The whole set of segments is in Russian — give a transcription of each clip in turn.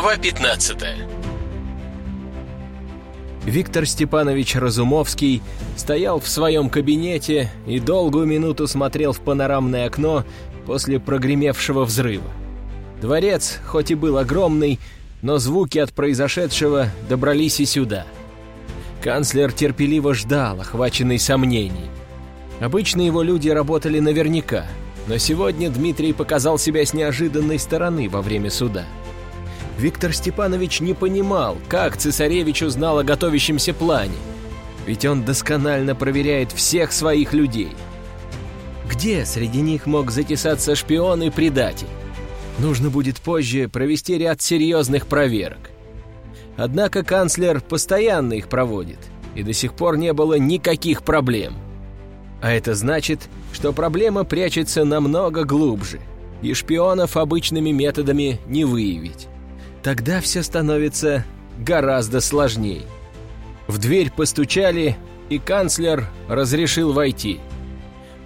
Глава 15 Виктор Степанович Разумовский стоял в своем кабинете и долгую минуту смотрел в панорамное окно после прогремевшего взрыва. Дворец, хоть и был огромный, но звуки от произошедшего добрались и сюда. Канцлер терпеливо ждал, охваченный сомнений. Обычно его люди работали наверняка, но сегодня Дмитрий показал себя с неожиданной стороны во время суда. Виктор Степанович не понимал, как цесаревич узнал о готовящемся плане, ведь он досконально проверяет всех своих людей. Где среди них мог затесаться шпион и предатель? Нужно будет позже провести ряд серьезных проверок. Однако канцлер постоянно их проводит, и до сих пор не было никаких проблем. А это значит, что проблема прячется намного глубже, и шпионов обычными методами не выявить. Тогда все становится гораздо сложнее. В дверь постучали, и канцлер разрешил войти.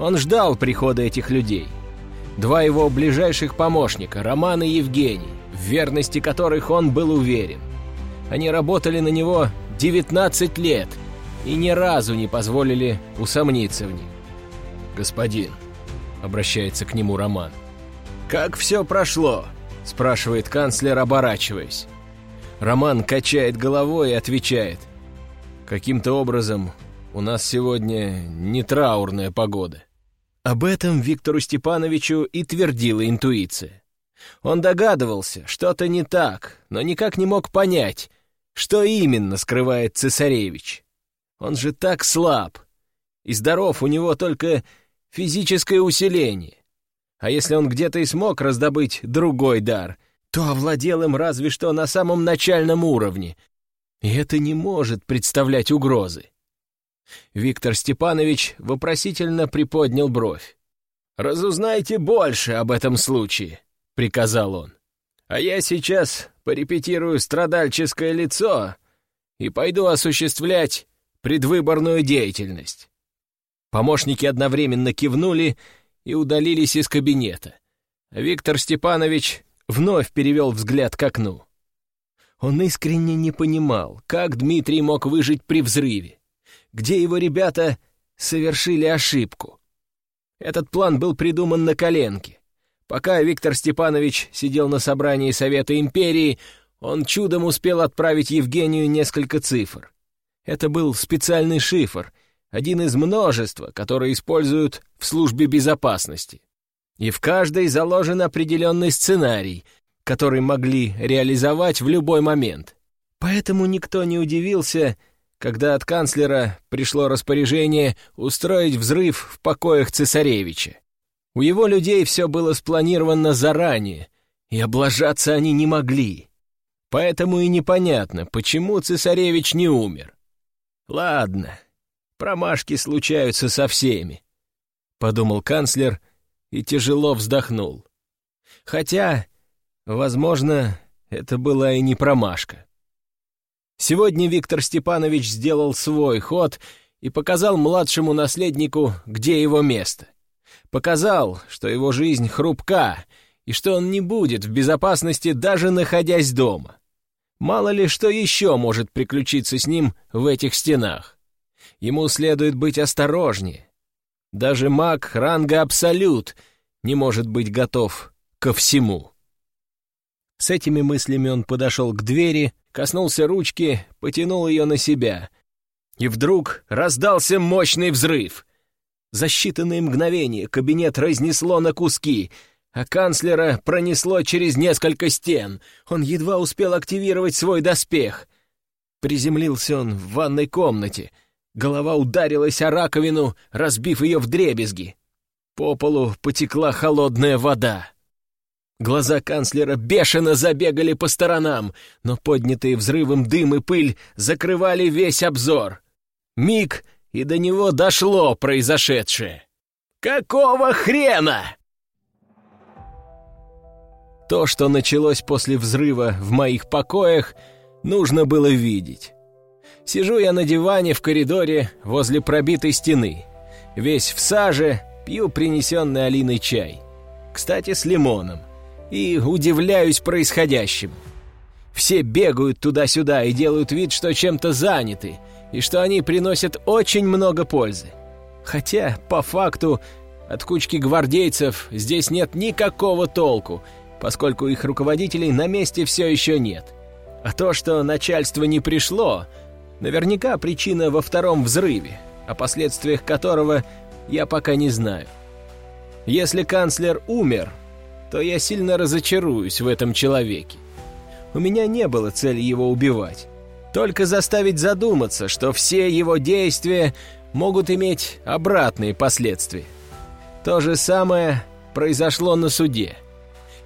Он ждал прихода этих людей. Два его ближайших помощника, Роман и Евгений, в верности которых он был уверен. Они работали на него 19 лет и ни разу не позволили усомниться в них. «Господин», — обращается к нему Роман, — «как все прошло?» — спрашивает канцлер, оборачиваясь. Роман качает головой и отвечает. «Каким-то образом у нас сегодня не траурная погода». Об этом Виктору Степановичу и твердила интуиция. Он догадывался, что-то не так, но никак не мог понять, что именно скрывает цесаревич. Он же так слаб, и здоров у него только физическое усиление. А если он где-то и смог раздобыть другой дар, то овладел им разве что на самом начальном уровне. И это не может представлять угрозы. Виктор Степанович вопросительно приподнял бровь. «Разузнайте больше об этом случае», — приказал он. «А я сейчас порепетирую страдальческое лицо и пойду осуществлять предвыборную деятельность». Помощники одновременно кивнули и удалились из кабинета. Виктор Степанович вновь перевел взгляд к окну. Он искренне не понимал, как Дмитрий мог выжить при взрыве, где его ребята совершили ошибку. Этот план был придуман на коленке. Пока Виктор Степанович сидел на собрании Совета Империи, он чудом успел отправить Евгению несколько цифр. Это был специальный шифр, один из множества, которые используют в службе безопасности. И в каждой заложен определенный сценарий, который могли реализовать в любой момент. Поэтому никто не удивился, когда от канцлера пришло распоряжение устроить взрыв в покоях цесаревича. У его людей все было спланировано заранее, и облажаться они не могли. Поэтому и непонятно, почему цесаревич не умер. Ладно, Промашки случаются со всеми», — подумал канцлер и тяжело вздохнул. Хотя, возможно, это была и не промашка. Сегодня Виктор Степанович сделал свой ход и показал младшему наследнику, где его место. Показал, что его жизнь хрупка и что он не будет в безопасности, даже находясь дома. Мало ли что еще может приключиться с ним в этих стенах. Ему следует быть осторожнее. Даже маг ранга Абсолют не может быть готов ко всему. С этими мыслями он подошел к двери, коснулся ручки, потянул ее на себя. И вдруг раздался мощный взрыв. За считанные мгновения кабинет разнесло на куски, а канцлера пронесло через несколько стен. Он едва успел активировать свой доспех. Приземлился он в ванной комнате — Голова ударилась о раковину, разбив ее в дребезги. По полу потекла холодная вода. Глаза канцлера бешено забегали по сторонам, но поднятые взрывом дым и пыль закрывали весь обзор. Миг, и до него дошло произошедшее. «Какого хрена?» То, что началось после взрыва в моих покоях, нужно было видеть. Сижу я на диване в коридоре возле пробитой стены. Весь в саже, пью принесенный Алиной чай. Кстати, с лимоном. И удивляюсь происходящему. Все бегают туда-сюда и делают вид, что чем-то заняты, и что они приносят очень много пользы. Хотя, по факту, от кучки гвардейцев здесь нет никакого толку, поскольку их руководителей на месте все еще нет. А то, что начальство не пришло, наверняка причина во втором взрыве, о последствиях которого я пока не знаю. Если канцлер умер, то я сильно разочаруюсь в этом человеке. У меня не было цели его убивать. Только заставить задуматься, что все его действия могут иметь обратные последствия. То же самое произошло на суде.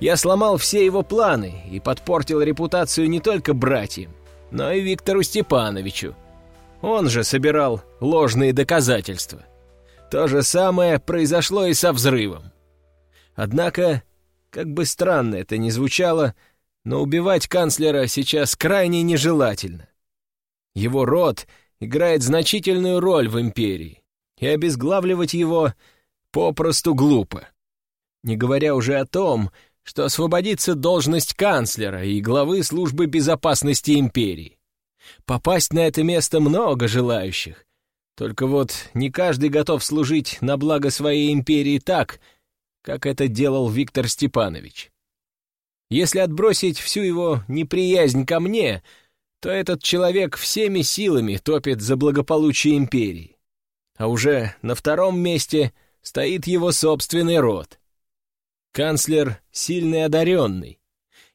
Я сломал все его планы и подпортил репутацию не только братьям, но и Виктору Степановичу. Он же собирал ложные доказательства. То же самое произошло и со взрывом. Однако, как бы странно это ни звучало, но убивать канцлера сейчас крайне нежелательно. Его род играет значительную роль в империи, и обезглавливать его попросту глупо. Не говоря уже о том, что освободится должность канцлера и главы службы безопасности империи. Попасть на это место много желающих. Только вот не каждый готов служить на благо своей империи так, как это делал Виктор Степанович. Если отбросить всю его неприязнь ко мне, то этот человек всеми силами топит за благополучие империи. А уже на втором месте стоит его собственный род. Канцлер сильный одаренный,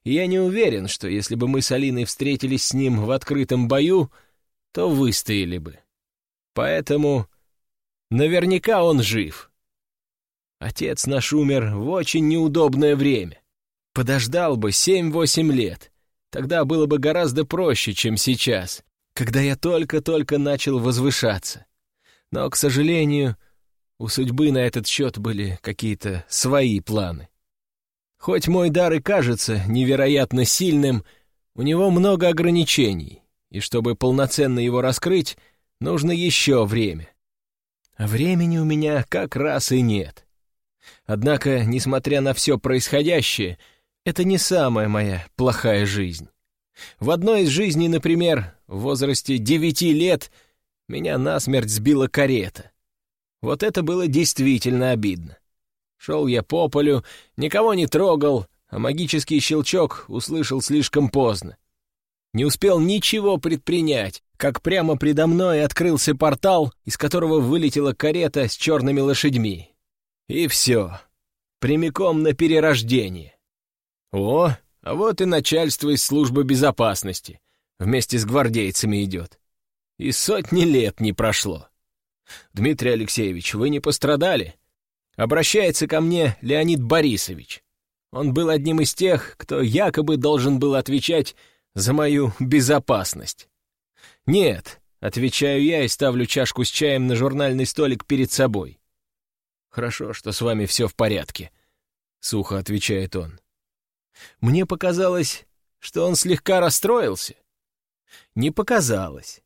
и я не уверен, что если бы мы с Алиной встретились с ним в открытом бою, то выстояли бы. Поэтому наверняка он жив. Отец наш умер в очень неудобное время. Подождал бы семь-восемь лет. Тогда было бы гораздо проще, чем сейчас, когда я только-только начал возвышаться. Но, к сожалению, у судьбы на этот счет были какие-то свои планы. Хоть мой дар и кажется невероятно сильным, у него много ограничений, и чтобы полноценно его раскрыть, нужно еще время. А времени у меня как раз и нет. Однако, несмотря на все происходящее, это не самая моя плохая жизнь. В одной из жизней, например, в возрасте девяти лет, меня насмерть сбила карета. Вот это было действительно обидно. Шел я по полю, никого не трогал, а магический щелчок услышал слишком поздно. Не успел ничего предпринять, как прямо предо мной открылся портал, из которого вылетела карета с черными лошадьми. И все. Прямиком на перерождение. О, а вот и начальство из службы безопасности. Вместе с гвардейцами идет. И сотни лет не прошло. Дмитрий Алексеевич, вы не пострадали? Обращается ко мне Леонид Борисович. Он был одним из тех, кто якобы должен был отвечать за мою безопасность. «Нет», — отвечаю я и ставлю чашку с чаем на журнальный столик перед собой. «Хорошо, что с вами все в порядке», — сухо отвечает он. Мне показалось, что он слегка расстроился. Не показалось.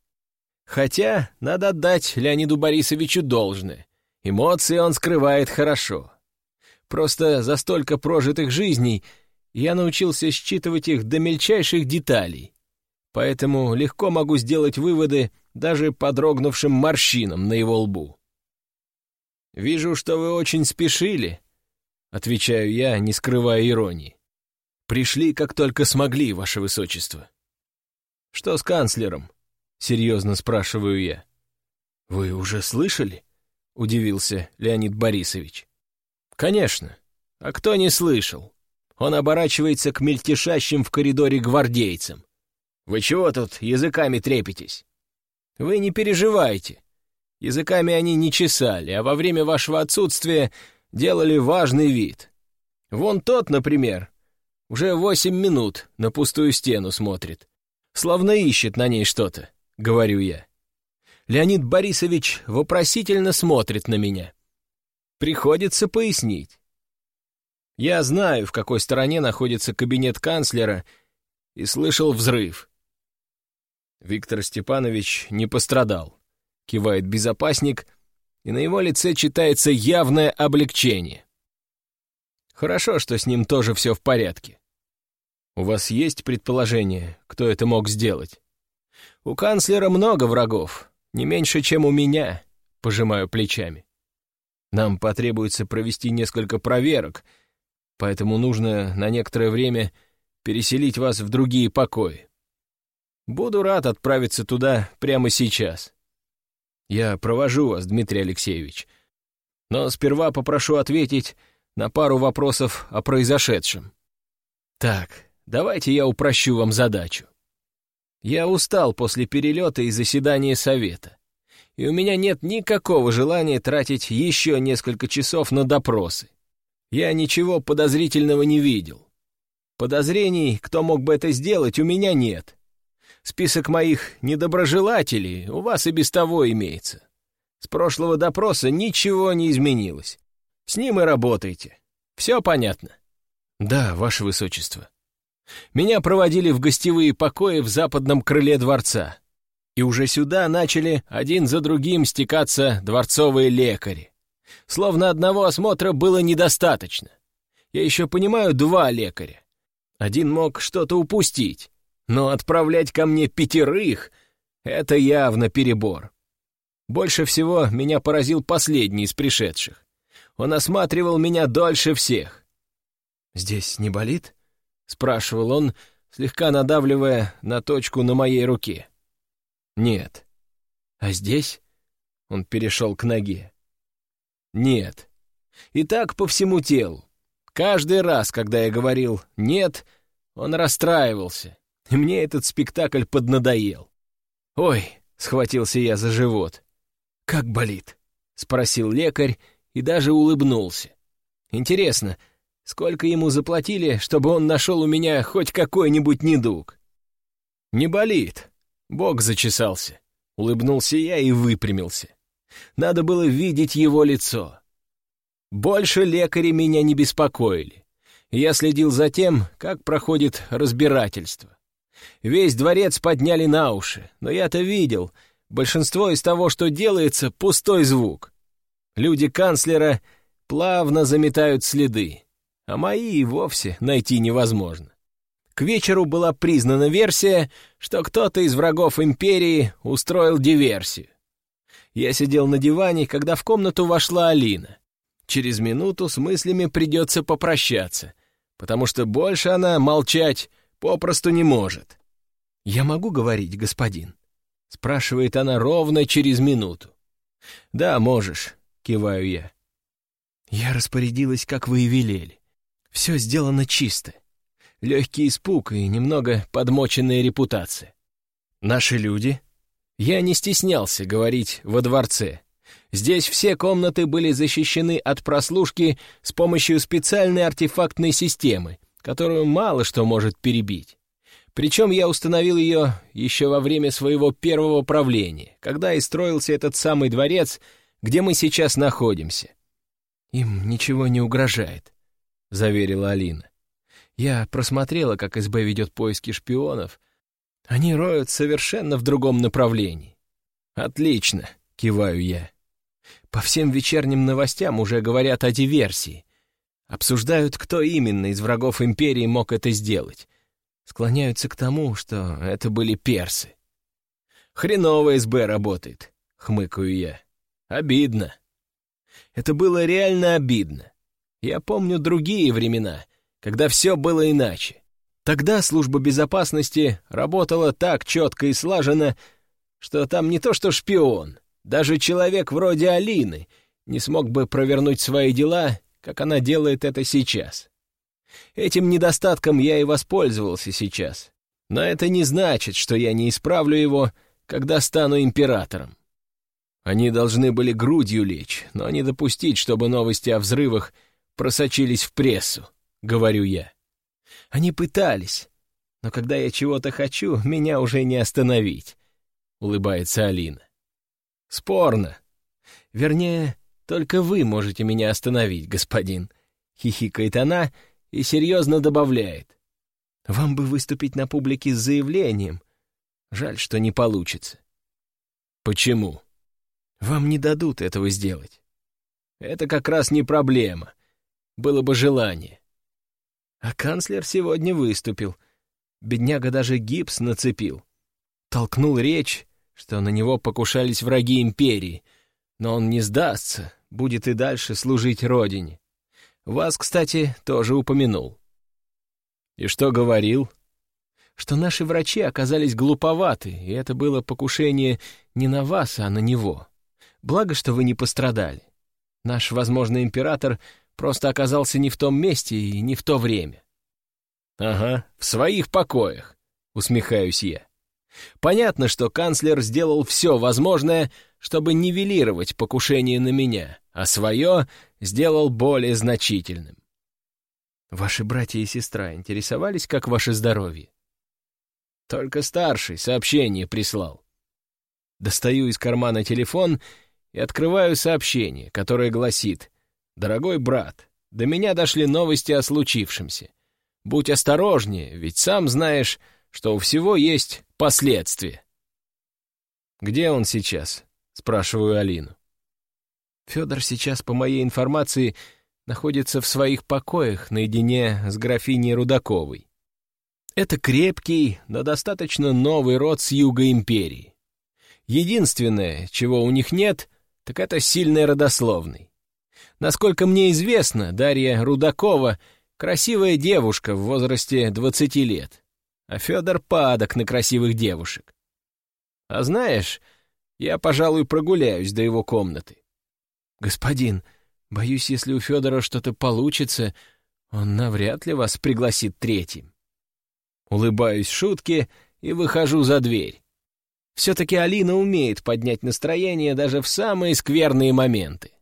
Хотя надо отдать Леониду Борисовичу должное. Эмоции он скрывает хорошо. Просто за столько прожитых жизней я научился считывать их до мельчайших деталей. Поэтому легко могу сделать выводы даже по дрогнувшим морщинам на его лбу. «Вижу, что вы очень спешили», — отвечаю я, не скрывая иронии. «Пришли, как только смогли, ваше высочество». «Что с канцлером?» — серьезно спрашиваю я. «Вы уже слышали?» — удивился Леонид Борисович. «Конечно. А кто не слышал? Он оборачивается к мельтешащим в коридоре гвардейцам. Вы чего тут языками трепетесь? Вы не переживайте. Языками они не чесали, а во время вашего отсутствия делали важный вид. Вон тот, например, уже восемь минут на пустую стену смотрит. Словно ищет на ней что-то, говорю я. Леонид Борисович вопросительно смотрит на меня. Приходится пояснить. Я знаю, в какой стороне находится кабинет канцлера, и слышал взрыв. Виктор Степанович не пострадал, кивает безопасник, и на его лице читается явное облегчение. Хорошо, что с ним тоже все в порядке. У вас есть предположение, кто это мог сделать? У канцлера много врагов, не меньше, чем у меня, пожимаю плечами. Нам потребуется провести несколько проверок, поэтому нужно на некоторое время переселить вас в другие покои. Буду рад отправиться туда прямо сейчас. Я провожу вас, Дмитрий Алексеевич, но сперва попрошу ответить на пару вопросов о произошедшем. Так, давайте я упрощу вам задачу. Я устал после перелета и заседания совета, и у меня нет никакого желания тратить еще несколько часов на допросы. Я ничего подозрительного не видел. Подозрений, кто мог бы это сделать, у меня нет. Список моих недоброжелателей у вас и без того имеется. С прошлого допроса ничего не изменилось. С ним и работайте. Все понятно?» «Да, ваше высочество». Меня проводили в гостевые покои в западном крыле дворца. И уже сюда начали один за другим стекаться дворцовые лекари. Словно одного осмотра было недостаточно. Я еще понимаю два лекаря. Один мог что-то упустить, но отправлять ко мне пятерых — это явно перебор. Больше всего меня поразил последний из пришедших. Он осматривал меня дольше всех. «Здесь не болит?» — спрашивал он, слегка надавливая на точку на моей руке. «Нет». «А здесь?» — он перешел к ноге. «Нет». И так по всему телу. Каждый раз, когда я говорил «нет», он расстраивался, и мне этот спектакль поднадоел. «Ой», — схватился я за живот. «Как болит?» — спросил лекарь и даже улыбнулся. «Интересно, сколько ему заплатили, чтобы он нашел у меня хоть какой-нибудь недуг?» «Не болит», — Бог зачесался. Улыбнулся я и выпрямился. Надо было видеть его лицо. Больше лекари меня не беспокоили. Я следил за тем, как проходит разбирательство. Весь дворец подняли на уши, но я-то видел, большинство из того, что делается, пустой звук. Люди канцлера плавно заметают следы, а мои и вовсе найти невозможно. К вечеру была признана версия, что кто-то из врагов империи устроил диверсию. Я сидел на диване, когда в комнату вошла Алина. Через минуту с мыслями придется попрощаться, потому что больше она молчать попросту не может. «Я могу говорить, господин?» — спрашивает она ровно через минуту. «Да, можешь», — киваю я. «Я распорядилась, как вы и велели. Все сделано чисто. Легкий испуг и немного подмоченная репутация. Наши люди...» Я не стеснялся говорить во дворце. Здесь все комнаты были защищены от прослушки с помощью специальной артефактной системы, которую мало что может перебить. Причем я установил ее еще во время своего первого правления, когда и строился этот самый дворец, где мы сейчас находимся. «Им ничего не угрожает», — заверила Алина. «Я просмотрела, как СБ ведет поиски шпионов. Они роют совершенно в другом направлении». «Отлично», — киваю я. «По всем вечерним новостям уже говорят о диверсии. Обсуждают, кто именно из врагов Империи мог это сделать склоняются к тому, что это были персы. «Хреново СБ работает», — хмыкаю я. «Обидно». Это было реально обидно. Я помню другие времена, когда все было иначе. Тогда служба безопасности работала так четко и слаженно, что там не то что шпион, даже человек вроде Алины не смог бы провернуть свои дела, как она делает это сейчас. Этим недостатком я и воспользовался сейчас. Но это не значит, что я не исправлю его, когда стану императором. Они должны были грудью лечь, но не допустить, чтобы новости о взрывах просочились в прессу, — говорю я. Они пытались, но когда я чего-то хочу, меня уже не остановить, — улыбается Алина. Спорно. Вернее, только вы можете меня остановить, господин, — хихикает она и серьезно добавляет. «Вам бы выступить на публике с заявлением. Жаль, что не получится». «Почему?» «Вам не дадут этого сделать. Это как раз не проблема. Было бы желание». «А канцлер сегодня выступил», бедняга даже гипс нацепил. Толкнул речь, что на него покушались враги империи, но он не сдастся, будет и дальше служить родине. Вас, кстати, тоже упомянул. И что говорил? Что наши врачи оказались глуповаты, и это было покушение не на вас, а на него. Благо, что вы не пострадали. Наш, возможно, император просто оказался не в том месте и не в то время. «Ага, в своих покоях», — усмехаюсь я. Понятно, что канцлер сделал все возможное, чтобы нивелировать покушение на меня, а свое сделал более значительным. Ваши братья и сестра интересовались, как ваше здоровье? Только старший сообщение прислал. Достаю из кармана телефон и открываю сообщение, которое гласит «Дорогой брат, до меня дошли новости о случившемся. Будь осторожнее, ведь сам знаешь, что у всего есть последствия». «Где он сейчас?» — спрашиваю Алину. Федор сейчас, по моей информации, находится в своих покоях наедине с графиней Рудаковой. Это крепкий, но достаточно новый род с юга империи. Единственное, чего у них нет, так это сильный родословный. Насколько мне известно, Дарья Рудакова — красивая девушка в возрасте 20 лет, а Федор падок на красивых девушек. А знаешь, я, пожалуй, прогуляюсь до его комнаты. «Господин, боюсь, если у Федора что-то получится, он навряд ли вас пригласит третьим». Улыбаюсь шутке и выхожу за дверь. Все-таки Алина умеет поднять настроение даже в самые скверные моменты.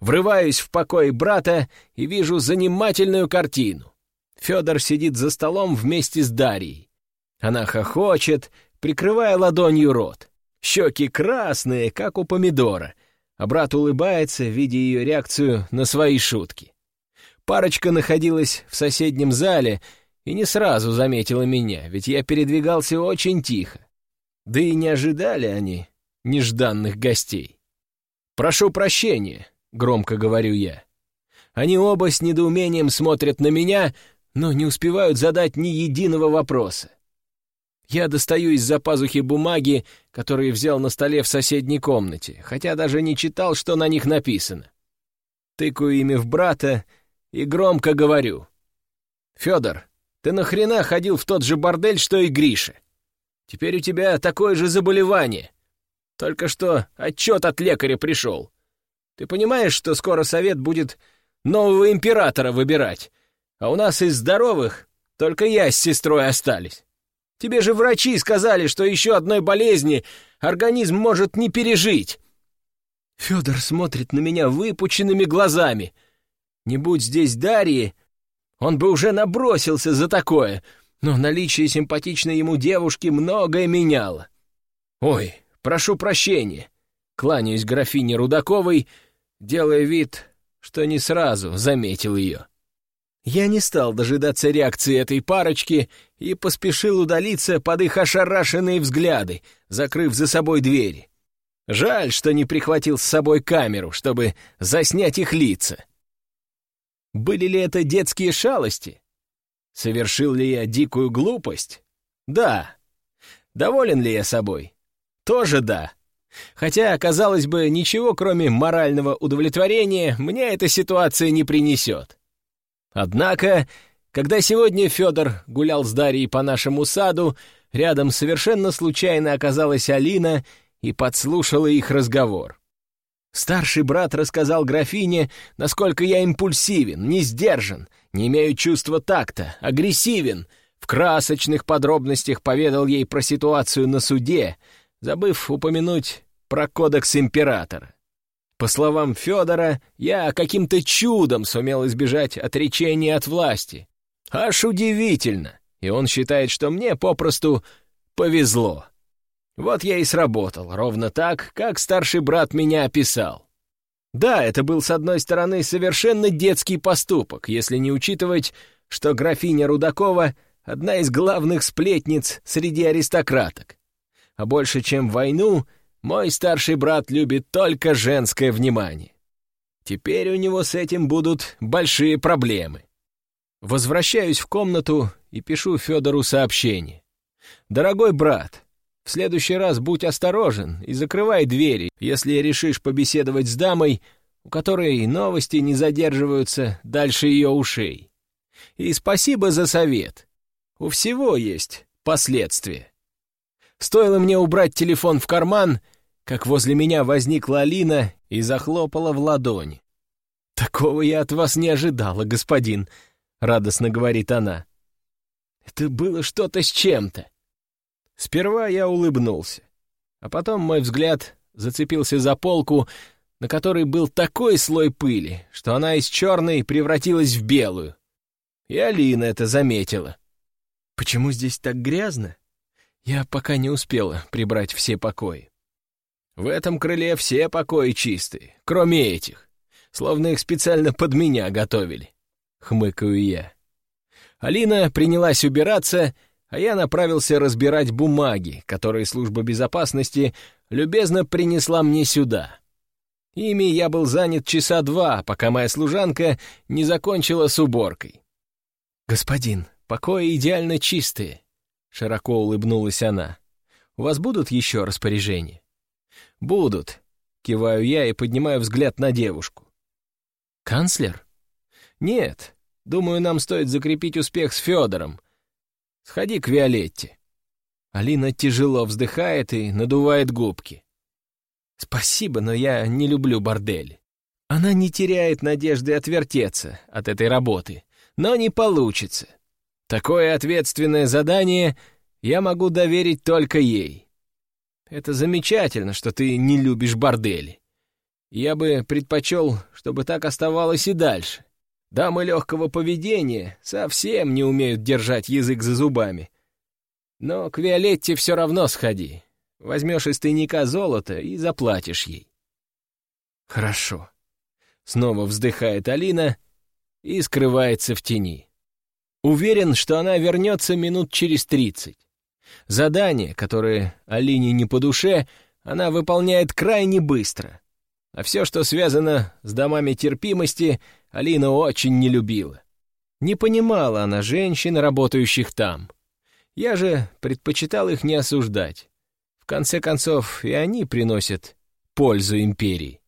Врываюсь в покой брата и вижу занимательную картину. Федор сидит за столом вместе с Дарьей. Она хохочет, прикрывая ладонью рот. Щеки красные, как у помидора, а брат улыбается, видя ее реакцию на свои шутки. Парочка находилась в соседнем зале и не сразу заметила меня, ведь я передвигался очень тихо. Да и не ожидали они нежданных гостей. «Прошу прощения», — громко говорю я. Они оба с недоумением смотрят на меня, но не успевают задать ни единого вопроса. Я достаю из-за пазухи бумаги, которые взял на столе в соседней комнате, хотя даже не читал, что на них написано. Тыкаю ими в брата и громко говорю. «Федор, ты нахрена ходил в тот же бордель, что и Гриша? Теперь у тебя такое же заболевание. Только что отчет от лекаря пришел. Ты понимаешь, что скоро совет будет нового императора выбирать, а у нас из здоровых только я с сестрой остались. Тебе же врачи сказали, что еще одной болезни организм может не пережить. Федор смотрит на меня выпученными глазами. Не будь здесь Дарьи, он бы уже набросился за такое, но наличие симпатичной ему девушки многое меняло. «Ой, прошу прощения», — кланяюсь графине Рудаковой, делая вид, что не сразу заметил ее. Я не стал дожидаться реакции этой парочки и поспешил удалиться под их ошарашенные взгляды, закрыв за собой двери. Жаль, что не прихватил с собой камеру, чтобы заснять их лица. Были ли это детские шалости? Совершил ли я дикую глупость? Да. Доволен ли я собой? Тоже да. Хотя, казалось бы, ничего, кроме морального удовлетворения, мне эта ситуация не принесет. Однако, когда сегодня Федор гулял с Дарьей по нашему саду, рядом совершенно случайно оказалась Алина и подслушала их разговор. Старший брат рассказал графине, насколько я импульсивен, не сдержан, не имею чувства такта, агрессивен. В красочных подробностях поведал ей про ситуацию на суде, забыв упомянуть про кодекс императора. По словам Федора, я каким-то чудом сумел избежать отречения от власти. Аж удивительно, и он считает, что мне попросту повезло. Вот я и сработал, ровно так, как старший брат меня описал. Да, это был, с одной стороны, совершенно детский поступок, если не учитывать, что графиня Рудакова — одна из главных сплетниц среди аристократок. А больше, чем войну, мой старший брат любит только женское внимание. Теперь у него с этим будут большие проблемы. Возвращаюсь в комнату и пишу Федору сообщение. «Дорогой брат, в следующий раз будь осторожен и закрывай двери, если решишь побеседовать с дамой, у которой новости не задерживаются дальше ее ушей. И спасибо за совет. У всего есть последствия. Стоило мне убрать телефон в карман, как возле меня возникла Алина и захлопала в ладонь. «Такого я от вас не ожидала, господин», — радостно говорит она. «Это было что-то с чем-то». Сперва я улыбнулся, а потом мой взгляд зацепился за полку, на которой был такой слой пыли, что она из черной превратилась в белую. И Алина это заметила. «Почему здесь так грязно?» Я пока не успела прибрать все покои. В этом крыле все покои чистые, кроме этих. Словно их специально под меня готовили. Хмыкаю я. Алина принялась убираться, а я направился разбирать бумаги, которые служба безопасности любезно принесла мне сюда. Ими я был занят часа два, пока моя служанка не закончила с уборкой. «Господин, покои идеально чистые», — широко улыбнулась она. «У вас будут еще распоряжения?» «Будут», — киваю я и поднимаю взгляд на девушку. «Канцлер?» «Нет, думаю, нам стоит закрепить успех с Федором. Сходи к Виолетте». Алина тяжело вздыхает и надувает губки. Спасибо, но я не люблю бордель. Она не теряет надежды отвертеться от этой работы, но не получится. Такое ответственное задание я могу доверить только ей. Это замечательно, что ты не любишь бордели. Я бы предпочел, чтобы так оставалось и дальше. Дамы легкого поведения совсем не умеют держать язык за зубами. Но к Виолетте все равно сходи. Возьмешь из тайника золото и заплатишь ей. Хорошо. Снова вздыхает Алина и скрывается в тени. Уверен, что она вернется минут через тридцать. Задание, которое Алине не по душе, она выполняет крайне быстро. А все, что связано с домами терпимости, Алина очень не любила. Не понимала она женщин, работающих там. Я же предпочитал их не осуждать. В конце концов, и они приносят пользу империи.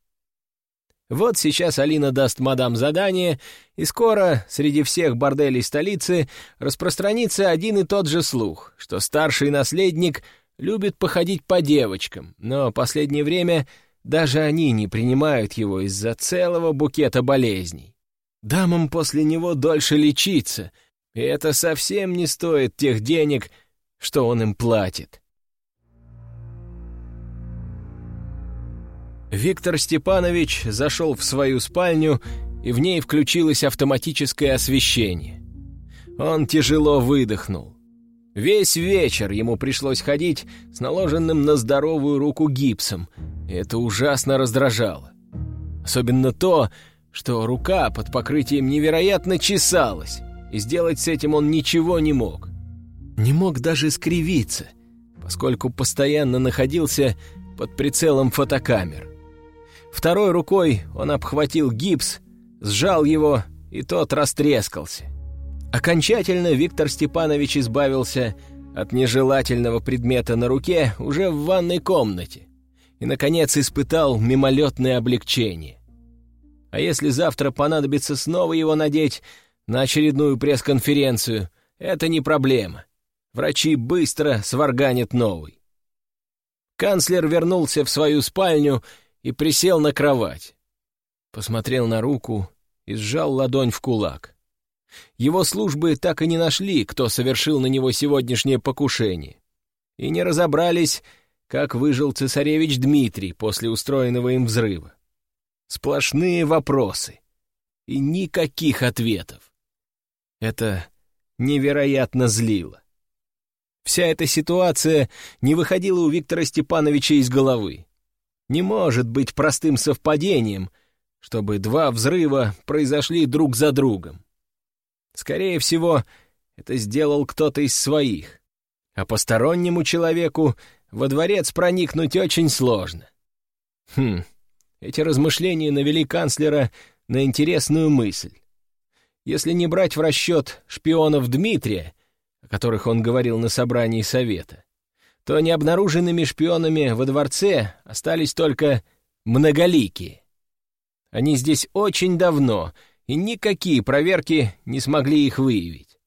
Вот сейчас Алина даст мадам задание, и скоро среди всех борделей столицы распространится один и тот же слух, что старший наследник любит походить по девочкам, но последнее время даже они не принимают его из-за целого букета болезней. Дамам после него дольше лечиться, и это совсем не стоит тех денег, что он им платит. Виктор Степанович зашел в свою спальню, и в ней включилось автоматическое освещение. Он тяжело выдохнул. Весь вечер ему пришлось ходить с наложенным на здоровую руку гипсом, и это ужасно раздражало. Особенно то, что рука под покрытием невероятно чесалась, и сделать с этим он ничего не мог. Не мог даже скривиться, поскольку постоянно находился под прицелом фотокамер. Второй рукой он обхватил гипс, сжал его, и тот растрескался. Окончательно Виктор Степанович избавился от нежелательного предмета на руке уже в ванной комнате и, наконец, испытал мимолетное облегчение. А если завтра понадобится снова его надеть на очередную пресс-конференцию, это не проблема. Врачи быстро сварганят новый. Канцлер вернулся в свою спальню и присел на кровать. Посмотрел на руку и сжал ладонь в кулак. Его службы так и не нашли, кто совершил на него сегодняшнее покушение. И не разобрались, как выжил цесаревич Дмитрий после устроенного им взрыва. Сплошные вопросы и никаких ответов. Это невероятно злило. Вся эта ситуация не выходила у Виктора Степановича из головы. Не может быть простым совпадением, чтобы два взрыва произошли друг за другом. Скорее всего, это сделал кто-то из своих, а постороннему человеку во дворец проникнуть очень сложно. Хм, эти размышления навели канцлера на интересную мысль. Если не брать в расчет шпионов Дмитрия, о которых он говорил на собрании совета, то необнаруженными шпионами во дворце остались только многоликие. Они здесь очень давно, и никакие проверки не смогли их выявить.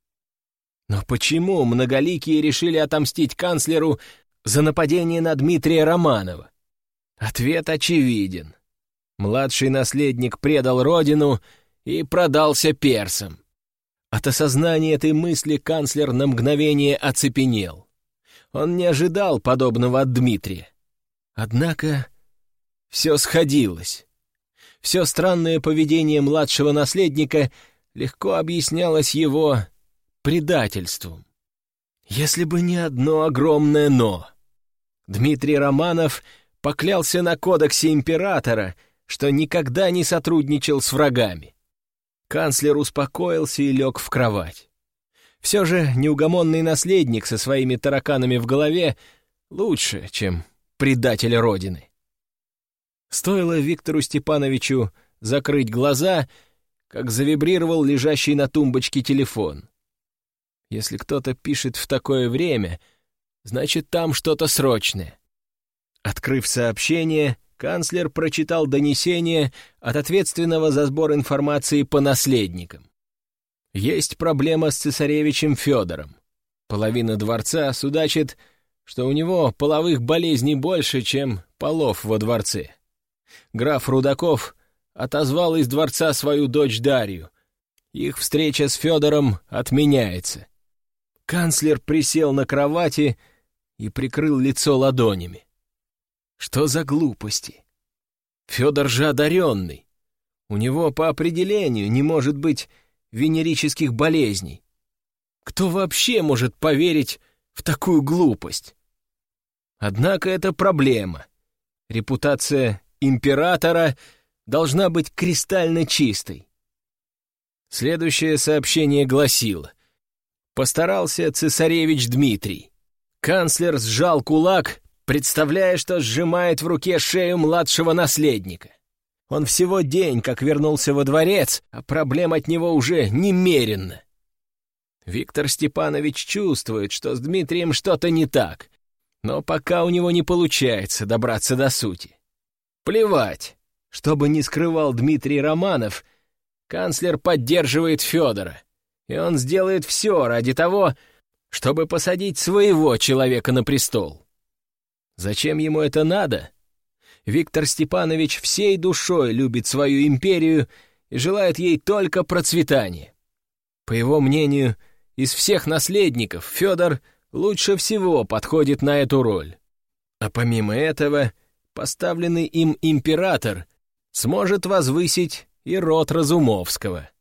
Но почему многоликие решили отомстить канцлеру за нападение на Дмитрия Романова? Ответ очевиден. Младший наследник предал родину и продался персам. От осознания этой мысли канцлер на мгновение оцепенел. Он не ожидал подобного от Дмитрия. Однако все сходилось. Все странное поведение младшего наследника легко объяснялось его предательством. Если бы не одно огромное «но». Дмитрий Романов поклялся на кодексе императора, что никогда не сотрудничал с врагами. Канцлер успокоился и лег в кровать. Все же неугомонный наследник со своими тараканами в голове лучше, чем предатель Родины. Стоило Виктору Степановичу закрыть глаза, как завибрировал лежащий на тумбочке телефон. Если кто-то пишет в такое время, значит, там что-то срочное. Открыв сообщение, канцлер прочитал донесение от ответственного за сбор информации по наследникам. Есть проблема с цесаревичем Федором. Половина дворца судачит, что у него половых болезней больше, чем полов во дворце. Граф Рудаков отозвал из дворца свою дочь Дарью. Их встреча с Федором отменяется. Канцлер присел на кровати и прикрыл лицо ладонями. Что за глупости? Федор же одаренный. У него по определению не может быть венерических болезней. Кто вообще может поверить в такую глупость? Однако это проблема. Репутация императора должна быть кристально чистой. Следующее сообщение гласило. Постарался цесаревич Дмитрий. Канцлер сжал кулак, представляя, что сжимает в руке шею младшего наследника. Он всего день как вернулся во дворец, а проблем от него уже немерено. Виктор Степанович чувствует, что с Дмитрием что-то не так, но пока у него не получается добраться до сути. Плевать, что бы ни скрывал Дмитрий Романов, канцлер поддерживает Федора, и он сделает все ради того, чтобы посадить своего человека на престол. Зачем ему это надо? Виктор Степанович всей душой любит свою империю и желает ей только процветания. По его мнению, из всех наследников Федор лучше всего подходит на эту роль. А помимо этого, поставленный им император сможет возвысить и род Разумовского —